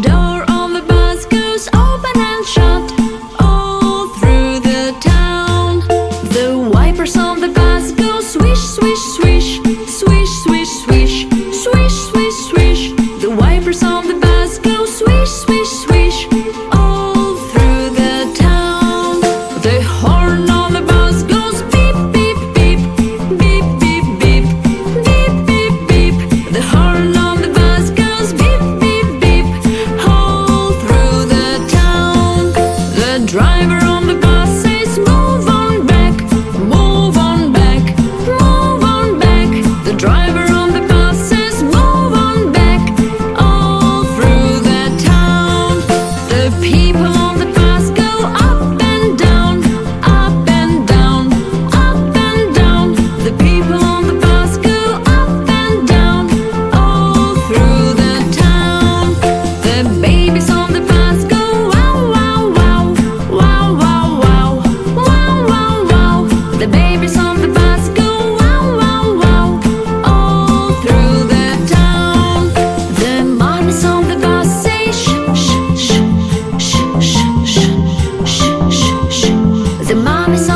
door mom is